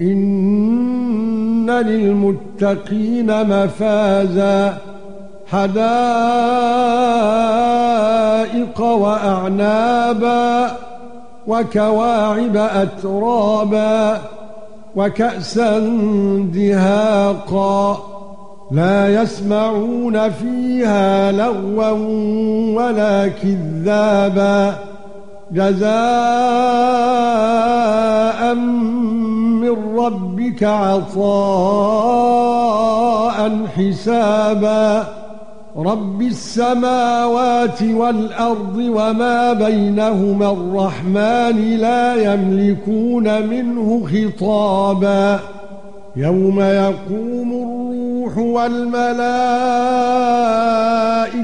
إن للمتقين مفازا حدائق وأعنابا وكواعب أترابا وكأسا دهاقا لا يسمعون فيها لغوا ولا كذابا جزاء ربك عطاء حسابا. رب السماوات والأرض وما بينهما الرحمن لا يملكون منه خطابا. يوم يقوم الروح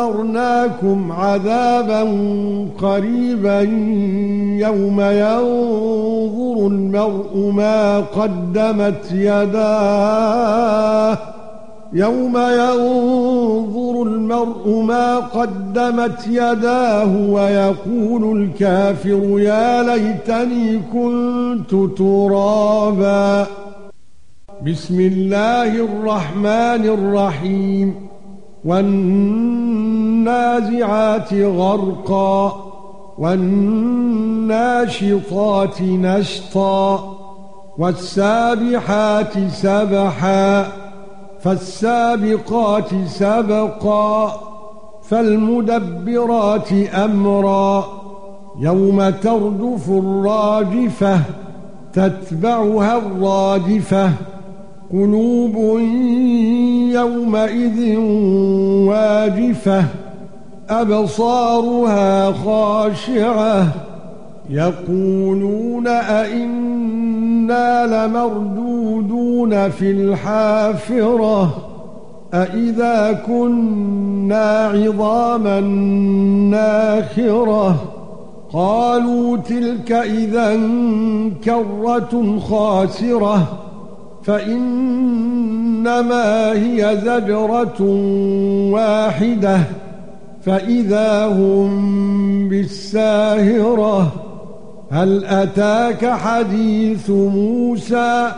أَنذَرْنَاكُمْ عَذَابًا قَرِيبًا يَوْمَ يَنظُرُ الْمَرْءُ مَا قَدَّمَتْ يَدَاهُ يَوْمَ يَنظُرُ الْمَرْءُ مَا قَدَّمَتْ يَدَاهُ وَيَقُولُ الْكَافِرُ يَا لَيْتَنِي كُنتُ تُرَابًا. بسم الله الرحمن الرحيم. والنازعات غرقا والناشطات نشطا والسابحات سبحا فالسابقات سبقا فالمدبرات أمرا يوم ترجف الراجفة تتبعها الرادفة قلوب يومئذ واجفة أبصارها خاشعة. يقولون أئنا لمردودون في الحافرة أئذا كنا عظاما ناخرة. قالوا تلك إذا كرة خاسرة. فإنما هي زجرة واحدة فإذا هم بالساهرة هل أتاك حديث موسى؟